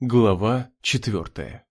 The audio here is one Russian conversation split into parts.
Глава четвертая.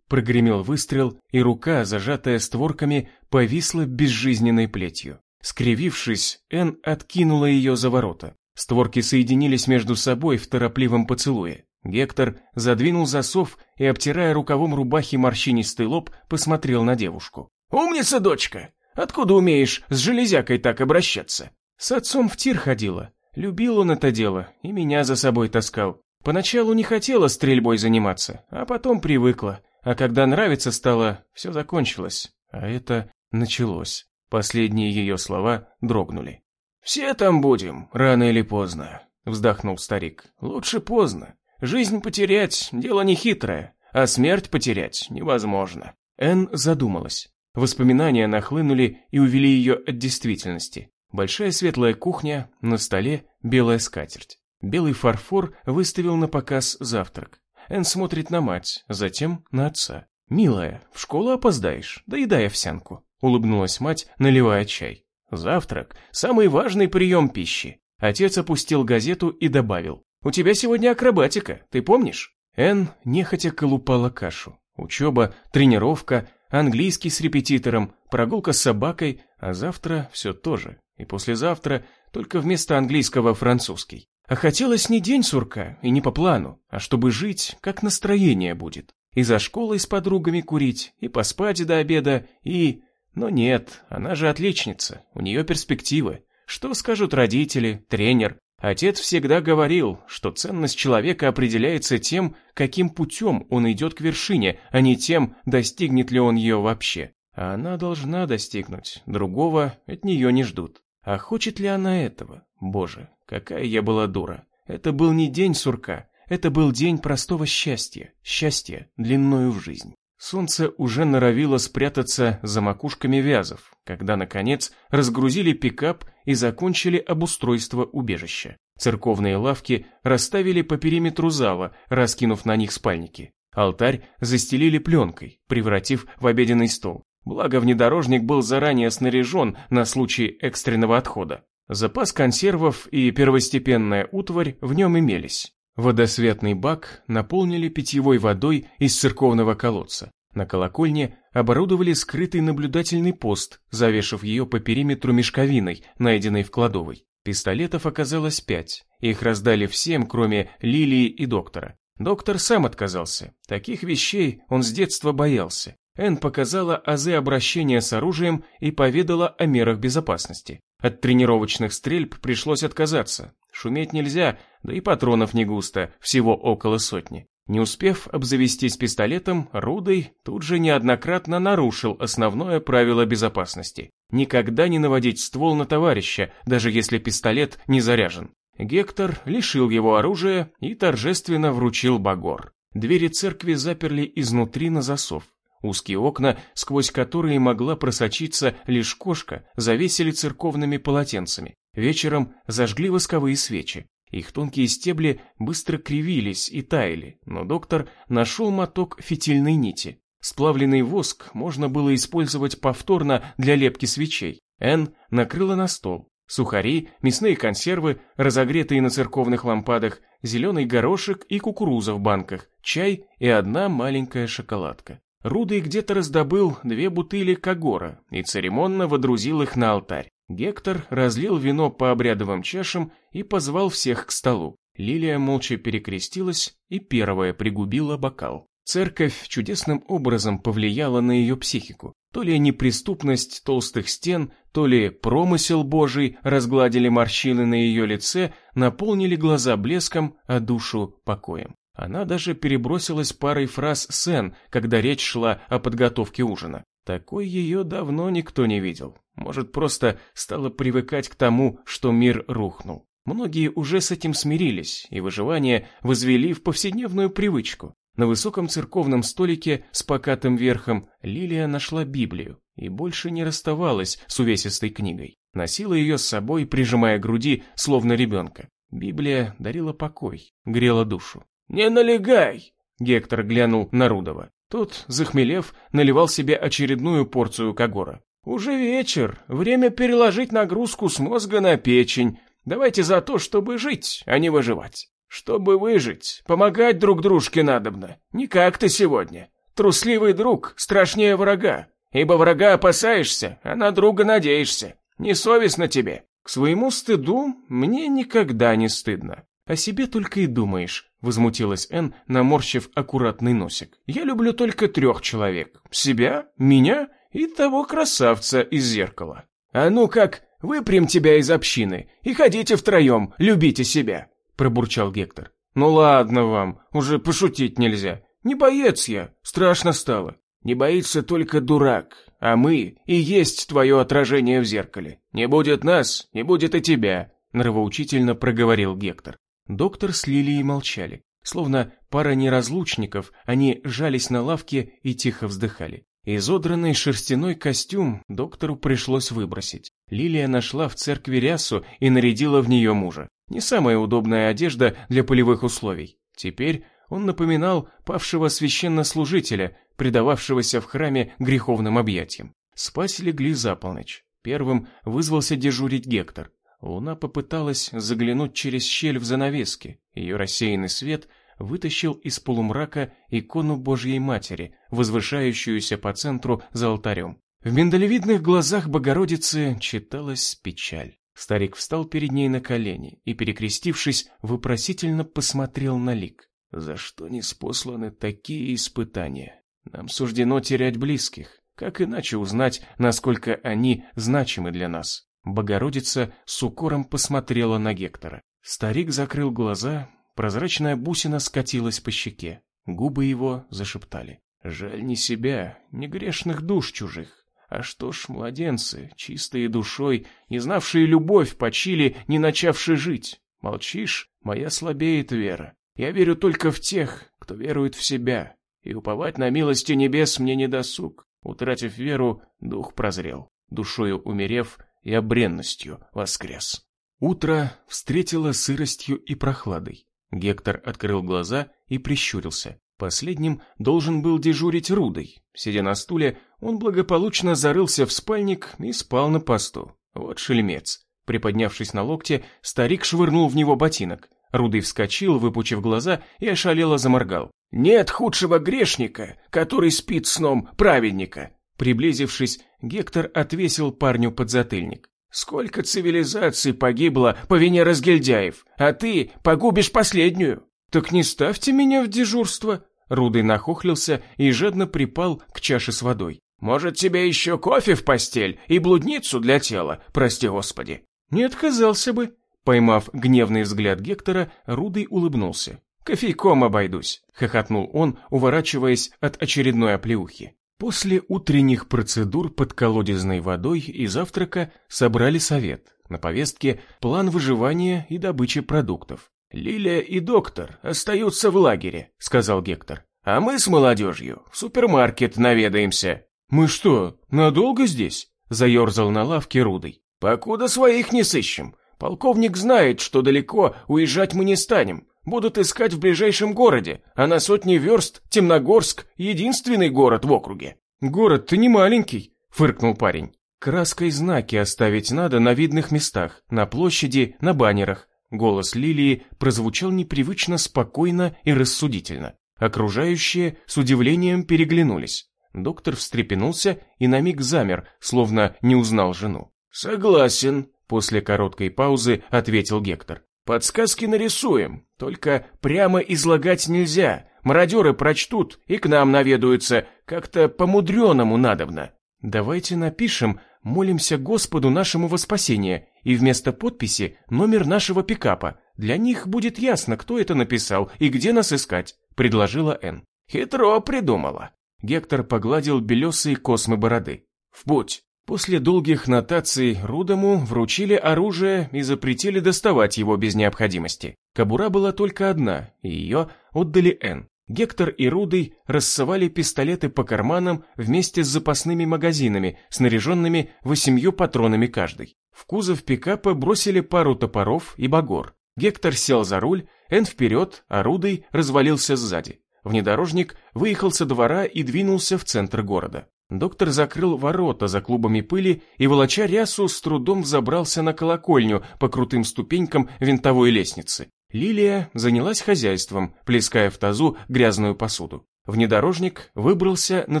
Прогремел выстрел, и рука, зажатая створками, повисла безжизненной плетью. Скривившись, Энн откинула ее за ворота. Створки соединились между собой в торопливом поцелуе. Гектор задвинул засов и, обтирая рукавом рубахи морщинистый лоб, посмотрел на девушку. «Умница, дочка! Откуда умеешь с железякой так обращаться?» С отцом в тир ходила. Любил он это дело и меня за собой таскал. Поначалу не хотела стрельбой заниматься, а потом привыкла. А когда нравится стало, все закончилось. А это началось. Последние ее слова дрогнули. «Все там будем, рано или поздно», — вздохнул старик. «Лучше поздно. Жизнь потерять — дело не хитрое, а смерть потерять невозможно». Энн задумалась. Воспоминания нахлынули и увели ее от действительности. Большая светлая кухня, на столе белая скатерть. Белый фарфор выставил на показ завтрак. Эн смотрит на мать, затем на отца. «Милая, в школу опоздаешь, доедай овсянку», — улыбнулась мать, наливая чай. «Завтрак — самый важный прием пищи». Отец опустил газету и добавил. «У тебя сегодня акробатика, ты помнишь?» Эн нехотя колупала кашу. Учеба, тренировка, английский с репетитором, прогулка с собакой, а завтра все то же. И послезавтра только вместо английского французский. А хотелось не день сурка и не по плану, а чтобы жить, как настроение будет. И за школой с подругами курить, и поспать до обеда, и... Но нет, она же отличница, у нее перспективы. Что скажут родители, тренер? Отец всегда говорил, что ценность человека определяется тем, каким путем он идет к вершине, а не тем, достигнет ли он ее вообще. А она должна достигнуть, другого от нее не ждут. А хочет ли она этого? Боже, какая я была дура. Это был не день сурка, это был день простого счастья, счастья длиною в жизнь. Солнце уже норовило спрятаться за макушками вязов, когда, наконец, разгрузили пикап и закончили обустройство убежища. Церковные лавки расставили по периметру зала, раскинув на них спальники. Алтарь застелили пленкой, превратив в обеденный стол. Благо, внедорожник был заранее снаряжен на случай экстренного отхода. Запас консервов и первостепенная утварь в нем имелись. Водосветный бак наполнили питьевой водой из церковного колодца. На колокольне оборудовали скрытый наблюдательный пост, завешав ее по периметру мешковиной, найденной в кладовой. Пистолетов оказалось пять. Их раздали всем, кроме Лилии и доктора. Доктор сам отказался. Таких вещей он с детства боялся. Энн показала азы обращения с оружием и поведала о мерах безопасности. От тренировочных стрельб пришлось отказаться. Шуметь нельзя, да и патронов не густо, всего около сотни. Не успев обзавестись пистолетом, Рудой тут же неоднократно нарушил основное правило безопасности. Никогда не наводить ствол на товарища, даже если пистолет не заряжен. Гектор лишил его оружия и торжественно вручил Багор. Двери церкви заперли изнутри на засов. Узкие окна, сквозь которые могла просочиться лишь кошка, завесили церковными полотенцами. Вечером зажгли восковые свечи. Их тонкие стебли быстро кривились и таяли, но доктор нашел моток фитильной нити. Сплавленный воск можно было использовать повторно для лепки свечей. Энн накрыла на стол. Сухари, мясные консервы, разогретые на церковных лампадах, зеленый горошек и кукуруза в банках, чай и одна маленькая шоколадка. Рудый где-то раздобыл две бутыли Кагора и церемонно водрузил их на алтарь. Гектор разлил вино по обрядовым чашам и позвал всех к столу. Лилия молча перекрестилась и первая пригубила бокал. Церковь чудесным образом повлияла на ее психику. То ли неприступность толстых стен, то ли промысел Божий разгладили морщины на ее лице, наполнили глаза блеском, а душу покоем. Она даже перебросилась парой фраз Сен, когда речь шла о подготовке ужина. Такой ее давно никто не видел. Может, просто стала привыкать к тому, что мир рухнул. Многие уже с этим смирились, и выживание возвели в повседневную привычку. На высоком церковном столике с покатым верхом Лилия нашла Библию и больше не расставалась с увесистой книгой. Носила ее с собой, прижимая груди, словно ребенка. Библия дарила покой, грела душу. «Не налегай!» Гектор глянул на Рудова. Тот, захмелев, наливал себе очередную порцию Кагора. «Уже вечер. Время переложить нагрузку с мозга на печень. Давайте за то, чтобы жить, а не выживать». Чтобы выжить, помогать друг дружке надобно. Не как ты сегодня. Трусливый друг страшнее врага. Ибо врага опасаешься, а на друга надеешься. Несовестно тебе. К своему стыду мне никогда не стыдно. О себе только и думаешь, возмутилась Энн, наморщив аккуратный носик. Я люблю только трех человек. Себя, меня и того красавца из зеркала. А ну как, выпрям тебя из общины и ходите втроем, любите себя, пробурчал Гектор. Ну ладно вам, уже пошутить нельзя. Не боец я, страшно стало. Не боится только дурак, а мы и есть твое отражение в зеркале. Не будет нас, не будет и тебя, нравоучительно проговорил Гектор. Доктор с Лилией молчали. Словно пара неразлучников, они жались на лавке и тихо вздыхали. Изодранный шерстяной костюм доктору пришлось выбросить. Лилия нашла в церкви рясу и нарядила в нее мужа. Не самая удобная одежда для полевых условий. Теперь он напоминал павшего священнослужителя, предававшегося в храме греховным объятиям. Спать легли за полночь. Первым вызвался дежурить Гектор. Луна попыталась заглянуть через щель в занавеске. Ее рассеянный свет вытащил из полумрака икону Божьей Матери, возвышающуюся по центру за алтарем. В миндалевидных глазах Богородицы читалась печаль. Старик встал перед ней на колени и, перекрестившись, вопросительно посмотрел на лик. «За что не спосланы такие испытания? Нам суждено терять близких. Как иначе узнать, насколько они значимы для нас?» Богородица с укором посмотрела на Гектора. Старик закрыл глаза, прозрачная бусина скатилась по щеке. Губы его зашептали. «Жаль не себя, не грешных душ чужих. А что ж, младенцы, чистые душой, не знавшие любовь, почили, не начавшие жить. Молчишь? Моя слабеет вера. Я верю только в тех, кто верует в себя. И уповать на милости небес мне не досуг. Утратив веру, дух прозрел. Душою умерев, и бренностью воскрес. Утро встретило сыростью и прохладой. Гектор открыл глаза и прищурился. Последним должен был дежурить Рудой. Сидя на стуле, он благополучно зарылся в спальник и спал на посту. Вот шельмец. Приподнявшись на локте, старик швырнул в него ботинок. Рудый вскочил, выпучив глаза, и ошалело заморгал. «Нет худшего грешника, который спит сном праведника!» Приблизившись, Гектор отвесил парню подзатыльник. «Сколько цивилизаций погибло по вине разгильдяев, а ты погубишь последнюю!» «Так не ставьте меня в дежурство!» Рудый нахохлился и жадно припал к чаше с водой. «Может, тебе еще кофе в постель и блудницу для тела, прости господи?» «Не отказался бы». Поймав гневный взгляд Гектора, Рудый улыбнулся. «Кофейком обойдусь», — хохотнул он, уворачиваясь от очередной оплеухи. После утренних процедур под колодезной водой и завтрака собрали совет. На повестке план выживания и добычи продуктов. «Лилия и доктор остаются в лагере», — сказал Гектор. «А мы с молодежью в супермаркет наведаемся». «Мы что, надолго здесь?» — заерзал на лавке Рудой. «Покуда своих не сыщем. Полковник знает, что далеко уезжать мы не станем. Будут искать в ближайшем городе, а на сотни верст Темногорск — единственный город в округе. «Город-то не маленький», — фыркнул парень. «Краской знаки оставить надо на видных местах, на площади, на баннерах». Голос Лилии прозвучал непривычно спокойно и рассудительно. Окружающие с удивлением переглянулись. Доктор встрепенулся и на миг замер, словно не узнал жену. «Согласен», — после короткой паузы ответил Гектор. Подсказки нарисуем, только прямо излагать нельзя. Мародеры прочтут и к нам наведаются, как-то по-мудреному надобно. Давайте напишем «Молимся Господу нашему во спасение» и вместо подписи номер нашего пикапа. Для них будет ясно, кто это написал и где нас искать», — предложила Энн. «Хитро придумала». Гектор погладил белесые космы бороды. «В путь». После долгих нотаций Рудому вручили оружие и запретили доставать его без необходимости. Кобура была только одна, и ее отдали Н. Гектор и Рудый рассовали пистолеты по карманам вместе с запасными магазинами, снаряженными восемью патронами каждый. В кузов пикапа бросили пару топоров и багор. Гектор сел за руль, Н вперед, а Рудый развалился сзади. Внедорожник выехал со двора и двинулся в центр города. Доктор закрыл ворота за клубами пыли и, волоча рясу, с трудом взобрался на колокольню по крутым ступенькам винтовой лестницы. Лилия занялась хозяйством, плеская в тазу грязную посуду. Внедорожник выбрался на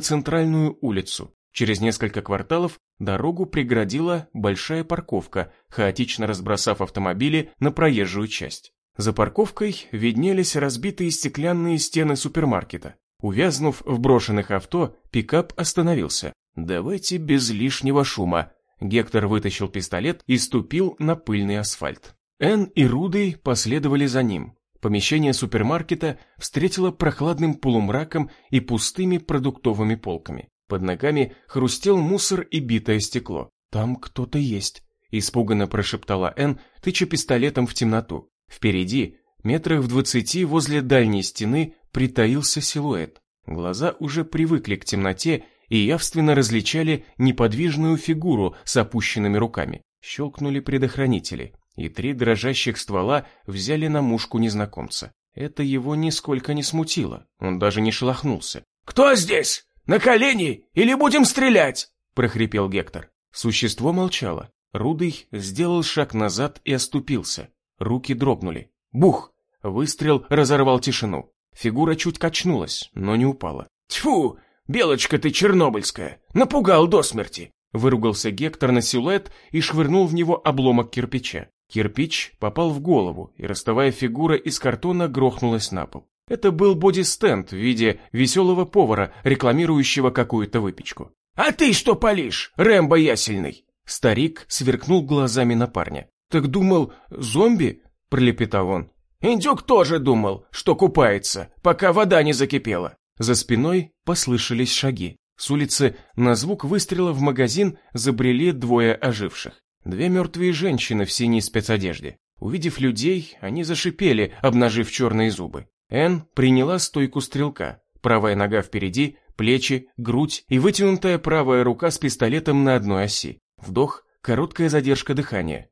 центральную улицу. Через несколько кварталов дорогу преградила большая парковка, хаотично разбросав автомобили на проезжую часть. За парковкой виднелись разбитые стеклянные стены супермаркета. Увязнув в брошенных авто, пикап остановился. «Давайте без лишнего шума». Гектор вытащил пистолет и ступил на пыльный асфальт. Энн и Руды последовали за ним. Помещение супермаркета встретило прохладным полумраком и пустыми продуктовыми полками. Под ногами хрустел мусор и битое стекло. «Там кто-то есть», – испуганно прошептала Энн, тыча пистолетом в темноту. Впереди, метрах в двадцати возле дальней стены, притаился силуэт. Глаза уже привыкли к темноте и явственно различали неподвижную фигуру с опущенными руками. Щелкнули предохранители, и три дрожащих ствола взяли на мушку незнакомца. Это его нисколько не смутило, он даже не шелохнулся. «Кто здесь?» «На колени или будем стрелять?» – прохрипел Гектор. Существо молчало. Рудый сделал шаг назад и оступился. Руки дрогнули. Бух! Выстрел разорвал тишину. Фигура чуть качнулась, но не упала. «Тьфу! Белочка ты чернобыльская! Напугал до смерти!» Выругался Гектор на силуэт и швырнул в него обломок кирпича. Кирпич попал в голову, и ростовая фигура из картона грохнулась на пол. Это был боди-стенд в виде веселого повара, рекламирующего какую-то выпечку. «А ты что палишь, Рэмбо ясельный?» Старик сверкнул глазами на парня. «Так думал, зомби?» – пролепетал он. «Индюк тоже думал, что купается, пока вода не закипела». За спиной послышались шаги. С улицы на звук выстрела в магазин забрели двое оживших. Две мертвые женщины в синей спецодежде. Увидев людей, они зашипели, обнажив черные зубы. Эн приняла стойку стрелка. Правая нога впереди, плечи, грудь и вытянутая правая рука с пистолетом на одной оси. Вдох, короткая задержка дыхания.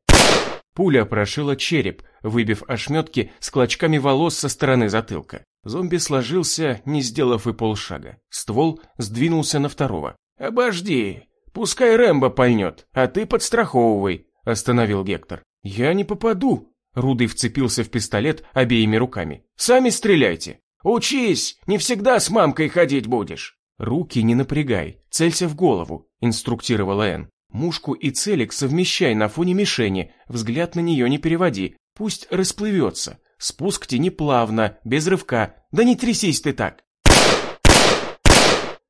Пуля прошила череп, выбив ошметки с клочками волос со стороны затылка. Зомби сложился, не сделав и полшага. Ствол сдвинулся на второго. «Обожди, пускай Рэмбо пальнет, а ты подстраховывай», – остановил Гектор. «Я не попаду», Рудый вцепился в пистолет обеими руками. «Сами стреляйте!» «Учись! Не всегда с мамкой ходить будешь!» «Руки не напрягай, целься в голову», — инструктировала Энн. «Мушку и целик совмещай на фоне мишени, взгляд на нее не переводи, пусть расплывется. Спуск тяни плавно, без рывка, да не трясись ты так!»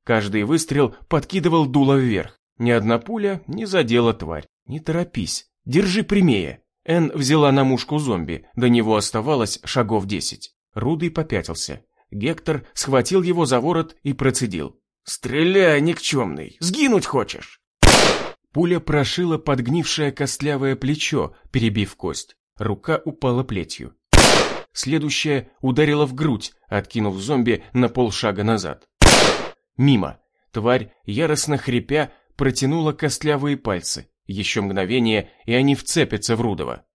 Каждый выстрел подкидывал дуло вверх. Ни одна пуля не задела тварь. Не торопись, держи прямее. Эн взяла на мушку зомби, до него оставалось шагов десять. Рудый попятился. Гектор схватил его за ворот и процедил. «Стреляй, никчемный! Сгинуть хочешь?» Пуля прошила подгнившее костлявое плечо, перебив кость. Рука упала плетью. Следующая ударила в грудь, откинув зомби на полшага назад. Мимо. Тварь, яростно хрипя, протянула костлявые пальцы. Еще мгновение, и они вцепятся в Рудова.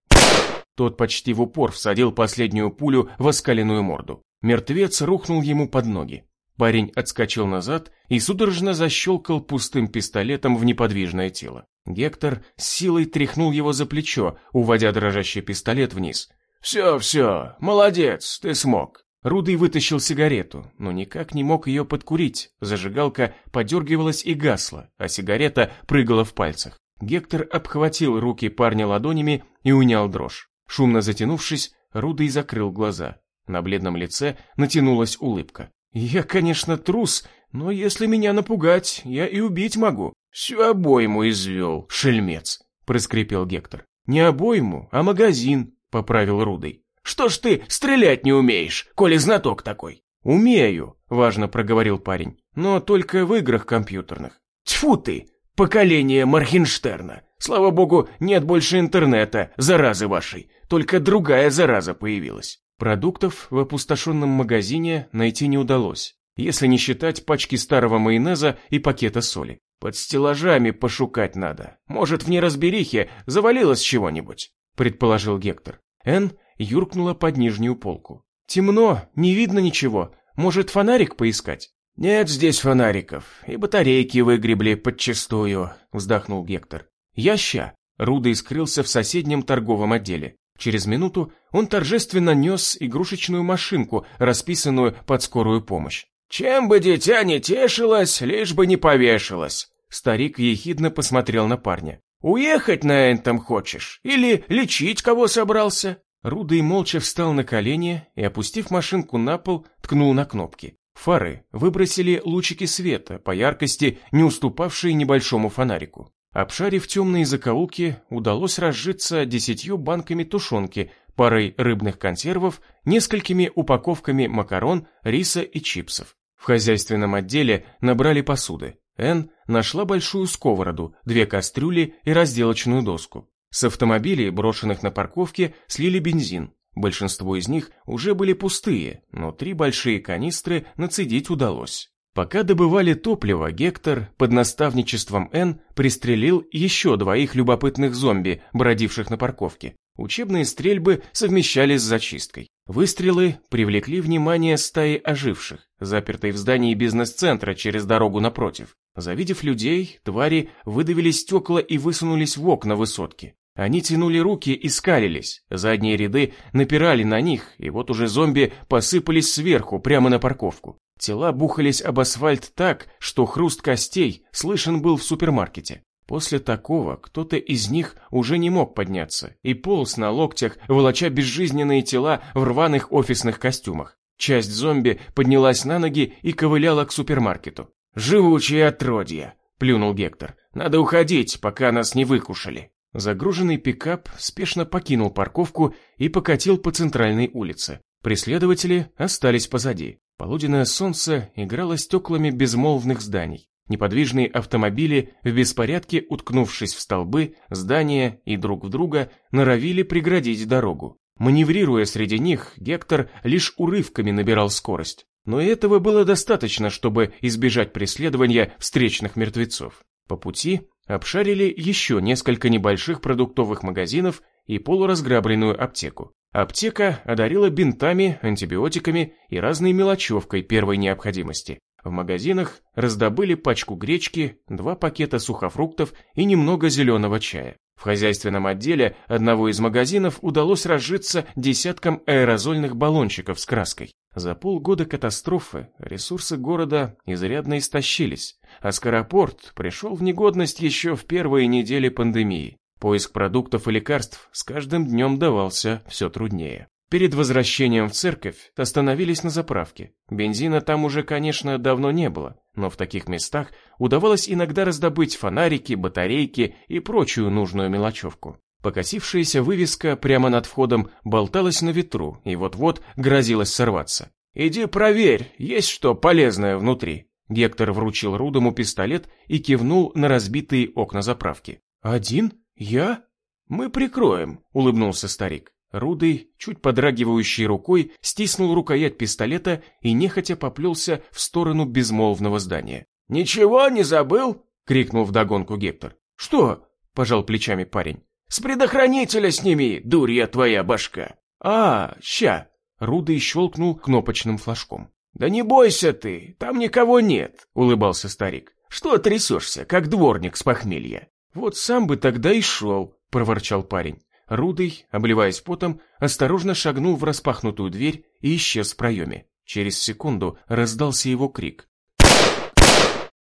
Тот почти в упор всадил последнюю пулю в оскаленную морду. Мертвец рухнул ему под ноги. Парень отскочил назад и судорожно защелкал пустым пистолетом в неподвижное тело. Гектор с силой тряхнул его за плечо, уводя дрожащий пистолет вниз. «Все, все, молодец, ты смог». Рудый вытащил сигарету, но никак не мог ее подкурить. Зажигалка подергивалась и гасла, а сигарета прыгала в пальцах. Гектор обхватил руки парня ладонями и унял дрожь. Шумно затянувшись, Рудый закрыл глаза. На бледном лице натянулась улыбка. «Я, конечно, трус, но если меня напугать, я и убить могу». «Всю обойму извел, шельмец», — проскрипел Гектор. «Не обойму, а магазин», — поправил Рудый. «Что ж ты стрелять не умеешь, коли знаток такой?» «Умею», — важно проговорил парень, «но только в играх компьютерных». «Тьфу ты! Поколение Мархенштерна. Слава богу, нет больше интернета, заразы вашей. Только другая зараза появилась. Продуктов в опустошенном магазине найти не удалось, если не считать пачки старого майонеза и пакета соли. Под стеллажами пошукать надо. Может, в неразберихе завалилось чего-нибудь, предположил Гектор. Эн юркнула под нижнюю полку. Темно, не видно ничего. Может, фонарик поискать? «Нет здесь фонариков, и батарейки выгребли подчистую», — вздохнул Гектор. «Яща!» — Рудой скрылся в соседнем торговом отделе. Через минуту он торжественно нес игрушечную машинку, расписанную под скорую помощь. «Чем бы дитя не тешилось, лишь бы не повешалось!» Старик ехидно посмотрел на парня. «Уехать на этом хочешь? Или лечить кого собрался?» Рудый молча встал на колени и, опустив машинку на пол, ткнул на кнопки. Фары выбросили лучики света, по яркости не уступавшие небольшому фонарику. Обшарив темные закоулки, удалось разжиться десятью банками тушенки, парой рыбных консервов, несколькими упаковками макарон, риса и чипсов. В хозяйственном отделе набрали посуды. Н нашла большую сковороду, две кастрюли и разделочную доску. С автомобилей, брошенных на парковке, слили бензин. Большинство из них уже были пустые, но три большие канистры нацедить удалось. Пока добывали топливо, Гектор под наставничеством Н пристрелил еще двоих любопытных зомби, бродивших на парковке. Учебные стрельбы совмещались с зачисткой. Выстрелы привлекли внимание стаи оживших, запертой в здании бизнес-центра через дорогу напротив. Завидев людей, твари выдавили стекла и высунулись в окна высотки. Они тянули руки и скалились, задние ряды напирали на них, и вот уже зомби посыпались сверху, прямо на парковку. Тела бухались об асфальт так, что хруст костей слышен был в супермаркете. После такого кто-то из них уже не мог подняться и полз на локтях, волоча безжизненные тела в рваных офисных костюмах. Часть зомби поднялась на ноги и ковыляла к супермаркету. «Живучие отродья!» – плюнул Гектор. «Надо уходить, пока нас не выкушали». Загруженный пикап спешно покинул парковку и покатил по центральной улице. Преследователи остались позади. Полуденное солнце играло стеклами безмолвных зданий. Неподвижные автомобили, в беспорядке уткнувшись в столбы, здания и друг в друга, норовили преградить дорогу. Маневрируя среди них, Гектор лишь урывками набирал скорость. Но этого было достаточно, чтобы избежать преследования встречных мертвецов. По пути обшарили еще несколько небольших продуктовых магазинов и полуразграбленную аптеку. Аптека одарила бинтами, антибиотиками и разной мелочевкой первой необходимости. В магазинах раздобыли пачку гречки, два пакета сухофруктов и немного зеленого чая. В хозяйственном отделе одного из магазинов удалось разжиться десятком аэрозольных баллончиков с краской. За полгода катастрофы ресурсы города изрядно истощились, а Скоропорт пришел в негодность еще в первые недели пандемии. Поиск продуктов и лекарств с каждым днем давался все труднее. Перед возвращением в церковь остановились на заправке. Бензина там уже, конечно, давно не было, но в таких местах удавалось иногда раздобыть фонарики, батарейки и прочую нужную мелочевку. Покосившаяся вывеска прямо над входом болталась на ветру и вот-вот грозилась сорваться. «Иди проверь, есть что полезное внутри». Гектор вручил Рудому пистолет и кивнул на разбитые окна заправки. «Один? Я?» «Мы прикроем», — улыбнулся старик. Рудый, чуть подрагивающей рукой, стиснул рукоять пистолета и нехотя поплелся в сторону безмолвного здания. «Ничего не забыл?» — крикнул вдогонку Гектор. «Что?» — пожал плечами парень. «С предохранителя сними, дурья твоя башка!» «А, ща!» — Рудый щелкнул кнопочным флажком. «Да не бойся ты, там никого нет», — улыбался старик. «Что трясешься, как дворник с похмелья?» «Вот сам бы тогда и шел», — проворчал парень. Рудый, обливаясь потом, осторожно шагнул в распахнутую дверь и исчез в проеме. Через секунду раздался его крик.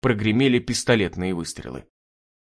Прогремели пистолетные выстрелы.